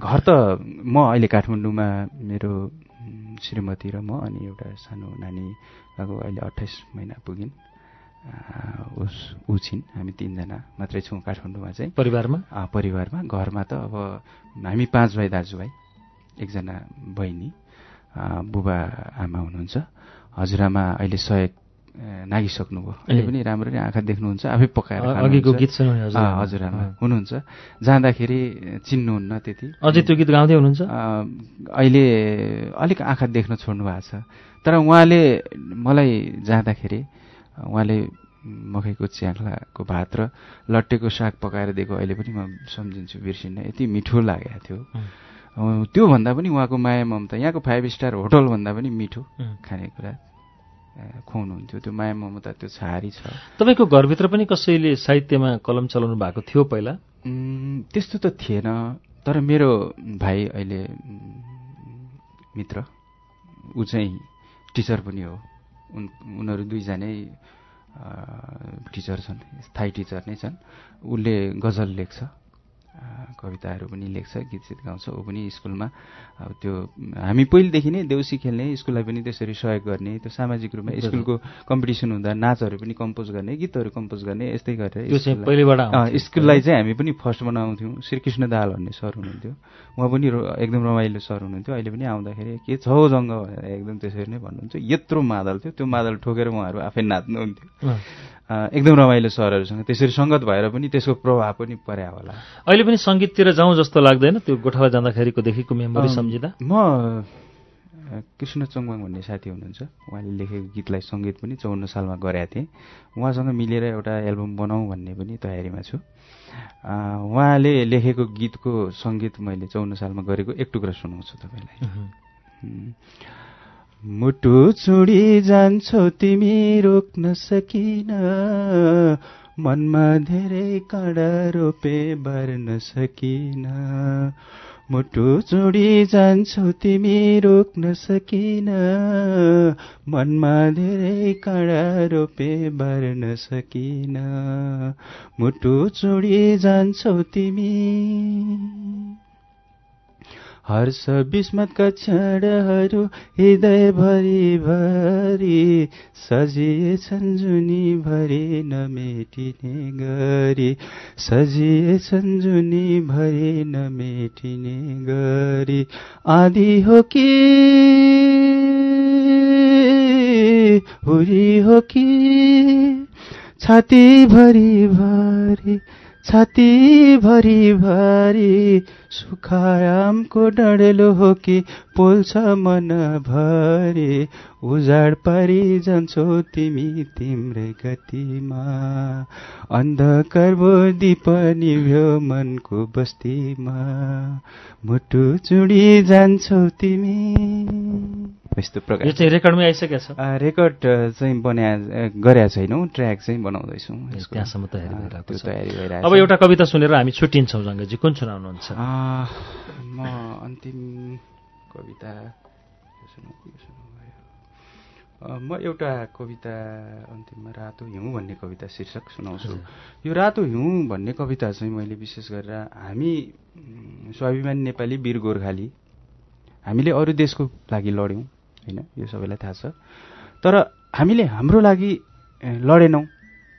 घर त म अहिले काठमाडौँमा मेरो श्रीमती र म अनि एउटा सानो नानी भएको अहिले अठाइस महिना पुगिन्। उस ऊ छिन्। हामी तिनजना मात्रै छौँ काठमाडौँमा चाहिँ। परिवारमा? परिवारमा। घरमा त अब हामी पाँच भाइ दाजुभाइ एकजना बहिनी। बुबा आमा हुनुहुन्छ। हजुरआमा अहिले सय अँ, नागिसक्नुभयो। अहिले। पनि राम्ररी आँखा देख्नुहुन्छ आफै पकाएर अघिको। गीत हजुरआमा हुनुहुन्छ। जाँदाखेरि चिन्नुहुन्न त्यति। अझै त्यो गीत गाउँदै हुनुहुन्छ? अहिले अलिक आँखा देख्न छोड्नु भएको छ। तर उहाँले मलाई जाँदाखेरि उहाँले मकैको च्याख्लाको भात र लट्टेको साग पकाएर दिएको अहिले पनि म सम्झिन्छु बिर्सिन्न यति मिठो लागेको थियो। त्योभन्दा पनि उहाँको माया ममता यहाँको फाइभ स्टार होटलभन्दा पनि मिठो. खानेकुरा खुवाउनुहुन्थ्यो। त्यो माया ममता त्यो छहारी छ। तपाईँको घरभित्र पनि कसैले साहित्यमा कलम चलाउनु भएको थियो पहिला? त्यस्तो त थिएन। तर मेरो भाइ अहिले मित्र ऊ चाहिँ टिचर पनि हो। उन उनीहरू दुईजनै टिचर छन् स्थायी टिचर नै छन्। उसले गजल लेख्छ। कविताहरू पनि लेख्छ गीत सित गाउँछ। ऊ पनि स्कुलमा अब त्यो हामी पहिलेदेखि नै देउसी खेल्ने स्कुललाई पनि त्यसरी सहयोग गर्ने त्यो सामाजिक रूपमा स्कुलको कम्पिटिसन हुँदा नाचहरू पनि कम्पोज गर्ने गीतहरू कम्पोज गर्ने यस्तै गरेर स्कुललाई- चाहिँ हामी पनि फर्स्ट बनाउँथ्यौँ। श्रीकृष्ण दाहाल भन्ने सर हुनुहुन्थ्यो। उहाँ पनि एकदम रमाइलो सर हुनुहुन्थ्यो। अहिले पनि आउँदाखेरि के छ हौ जङ्ग भनेर एकदम त्यसरी नै भन्नुहुन्छ। यत्रो मादल थियो। त्यो मादल ठोकेर उहाँहरू आफै नाच्नुहुन्थ्यो। एकदम रमाइलो स्वरहरूसँग। त्यसरी सङ्गत भएर पनि त्यसको प्रभाव पनि पर्या होला। अहिले पनि सङ्गीततिर जाउँ जस्तो लाग्दैन त्यो गोठाला जाँदाखेरिको देखिको मेमोरी सम्झिँदा? म कृष्ण चङवाङ भन्ने साथी हुनुहुन्छ। उहाँले लेखेको गीतलाई सङ्गीत पनि चौन्न सालमा गरेका थिएँ। उहाँसँग मिलेर एउटा एल्बम बनाऊँ भन्ने पनि तयारीमा छु। उहाँले लेखेको गीतको सङ्गीत मैले चौन्न सालमा गरेको एक टुक्रा सुनाउँछु तपाईँलाई। मुटु चुडी जान्छौ तिमी रोक्न सकिन। मनमा धेरै काँडा रोपे बार्न सकिन। मुटु चुडी जान्छौ तिमी रोक्न सकिन। मनमा धेरै काँडा रोपे बार्न सकिन। मुटु चुडी जान्छौ तिमी। हर्ष विस्मतका क्षणहरू हृदयभरि भरि सजिएछन् जुनीभरि नमेटिने गरी। सजिएछन् जुनीभरि नमेटिने गरी। आदि हो कि हुरी हो कि छाती भरि भरि छाती भरि भरि सुखायामको डढेलो हो कि पोल्छ मन भरि उजाड पारी जान्छौ तिमी तिम्रै गतिमा। अन्धकार दीप निभ्यो मनको बस्तीमा। मुटु चुडी जान्छौ तिमी। यस्तो यो प्रकार चाहिँ रेकर्डमै आइसकेको छ। रेकर्ड चाहिँ बना गरेका छैनौँ ट्र्याक चाहिँ बनाउँदैछौँ। त्यहाँसम्म तयारी भइरहेको। तयारी भइरहेको अब। एउटा कविता सुनेर हामी छुट्टिन्छौँ जङ्गजी कुन सुनाउनुहुन्छ? म अन्तिम कविता म एउटा कविता अन्तिममा रातो हिउँ भन्ने कविता शीर्षक सुनाउँछु। यो रातो हिउँ भन्ने कविता चाहिँ मैले विशेष गरेर हामी स्वाभिमानी नेपाली वीर गोर्खाली हामीले अरू देशको लागि लड्यौँ। होइन? यो सबैलाई थाहा छ। तर हामीले हाम्रो लागि लडेनौँ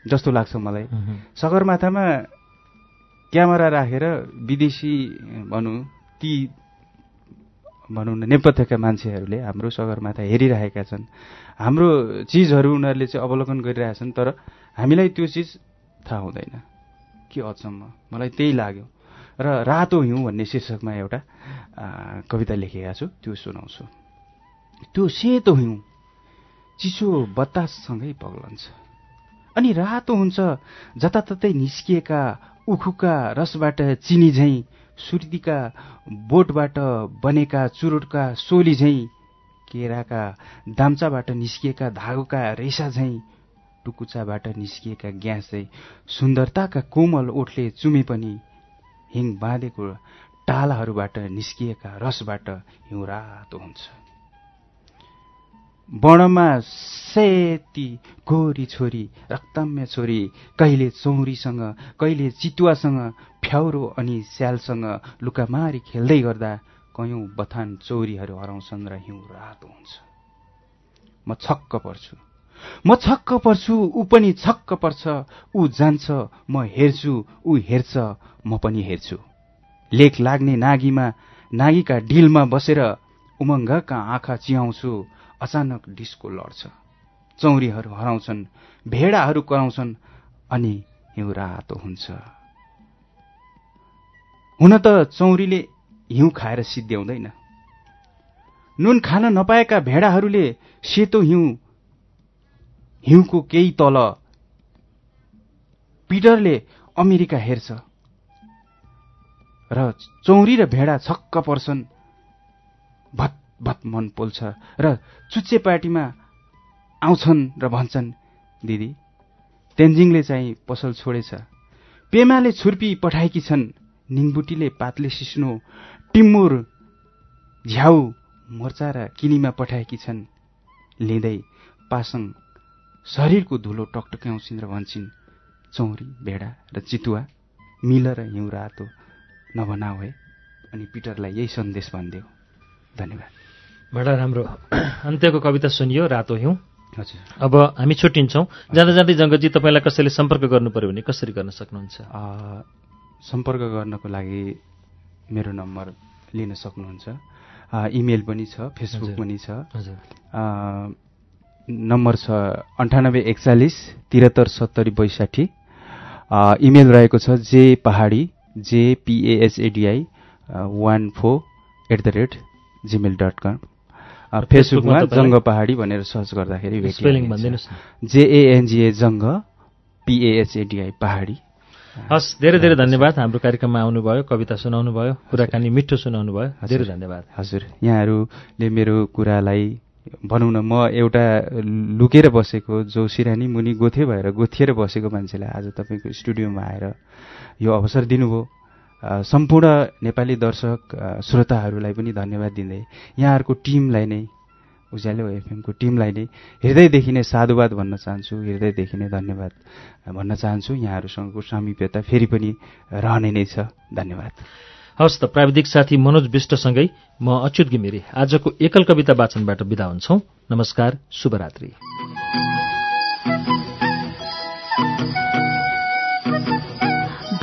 जस्तो लाग्छ मलाई। सगरमाथामा क्यामेरा राखेर विदेशी भनौँ ती भनौँ न नेपथ्यका मान्छेहरूले हाम्रो सगरमाथा हेरिरहेका छन्। हाम्रो चिजहरू उनीहरूले चाहिँ अवलोकन गरिरहेछन् तर हामीलाई त्यो चिज थाहा हुँदैन। के अचम्म? मलाई त्यही लाग्यो। र रातो हिउँ भन्ने शीर्षकमा एउटा कविता लेखेका छु त्यो सुनाउँछु। त्यो सेतो हिउँ चिसो बताससँगै पग्लन्छ। अनि रातो हुन्छ जताततै निस्किएका उखुका रसबाट चिनी झैँ सुर्तीका बोटबाट बनेका चुरोटका सोली झैँ केराका दाम्चाबाट निस्किएका धागोका रेसा झैँ टुकुचाबाट निस्किएका ग्यास सुन्दरताका कोमल ओठले चुमे पनि हिङ बाँधेको टालाहरूबाट निस्किएका रसबाट हिउँ रातो हुन्छ। वनमा सेती गोरी छोरी रक्तम्य छोरी कहिले चौरीसँग कहिले चितुवासँग फ्याउरो अनि स्यालसँग लुकामारी खेल्दै गर्दा कयौँ बथान चौरीहरू हराउँछन् र हिउँ रातो हुन्छ। म छक्क पर्छु। म छक्क पर्छु ऊ पनि छक्क पर्छ ऊ जान्छ म हेर्छु ऊ हेर्छ म पनि हेर्छु। लेख लाग्ने नागीमा नागीका डिलमा बसेर उमङ्गका आँखा चियाउँछु अचानक डिस्को लड्छ। चौरीहरू हराउँछन् भेडाहरू कराउँछन् अनि हिउँ रातो हुन्छ। हुन त चौरीले हिउँ खाएर सिद्ध्याउँदैन। नुन खान नपाएका भेडाहरूले सेतो हिउँ हिउँको केही तल पिटरले अमेरिका हेर्छ। र चौरी र भेडा छक्क पर्छन्। भत मन पोल्छ र चुच्चे पार्टीमा आउँछन् र भन्छन् दिदी तेन्जिङले चाहिँ पसल छोडेछ। पेमाले छुर्पी पठाएकी छन्। निङबुटीले पातले सिस्नो टिम्मुर झ्याउ मोर्चा र किनीमा पठाएकी छन्। लिँदै पासङ शरीरको धुलो टकटक्याउँछिन् र भन्छन् चौरी भेडा र चितुवा मिल र हिउँ रातो नभनाऊ है अनि पिटरलाई यही सन्देश भनिदियो। धन्यवाद। बडा राम्रो अन्त्यको कविता सुनियो रातो हिउँ। हजुर। अब हामी छुट्टिन्छौँ। जाँदा जाँदै जङ्गजी तपाईँलाई कसैले सम्पर्क गर्नु पर्यो भने कसरी गर्न सक्नुहुन्छ? सम्पर्क गर्नको लागि मेरो नम्बर लिन सक्नुहुन्छ। इमेल पनि छ फेसबुक। पनि छ। नम्बर छ अन्ठानब्बे एकचालिस त्रिहत्तर सत्तरी बैसाठी। इमेल रहेको छ जे पहाडी जेपिएएचएडिआई one four at the rate Gmail dot com. फेसबुकमा जङ्ग पहाडी भनेर सर्च गर्दाखेरि जेएएनजिए जङ्ग पिएएचएडिआई पहाडी। हस् धेरै धेरै धन्यवाद। हाम्रो कार्यक्रममा आउनुभयो कविता सुनाउनु भयो कुराकानी मिठो सुनाउनु भयो धेरै धन्यवाद। हजुर। यहाँहरूले मेरो कुरालाई भनौँ न म एउटा लुकेर बसेको जो सिरानी मुनि गोथे भएर गोथिएर बसेको मान्छेलाई आज तपाईँको स्टुडियोमा आएर यो अवसर दिनुभयो। सम्पूर्ण नेपाली दर्शक श्रोताहरूलाई पनि धन्यवाद दिँदै यहाँहरूको टिमलाई नै उज्यालो एफएमको टिमलाई नै हृदयदेखि नै साधुवाद भन्न चाहन्छु हृदयदेखि नै धन्यवाद भन्न चाहन्छु यहाँहरूसँगको सामिप्यता फेरि पनि रहने नै छ। धन्यवाद। हवस् त प्राविधिक साथी मनोज विष्टसँगै म अच्युत घिमिरे आजको एकल कविता वाचनबाट विदा हुन्छौ। नमस्कार शुभरात्रि।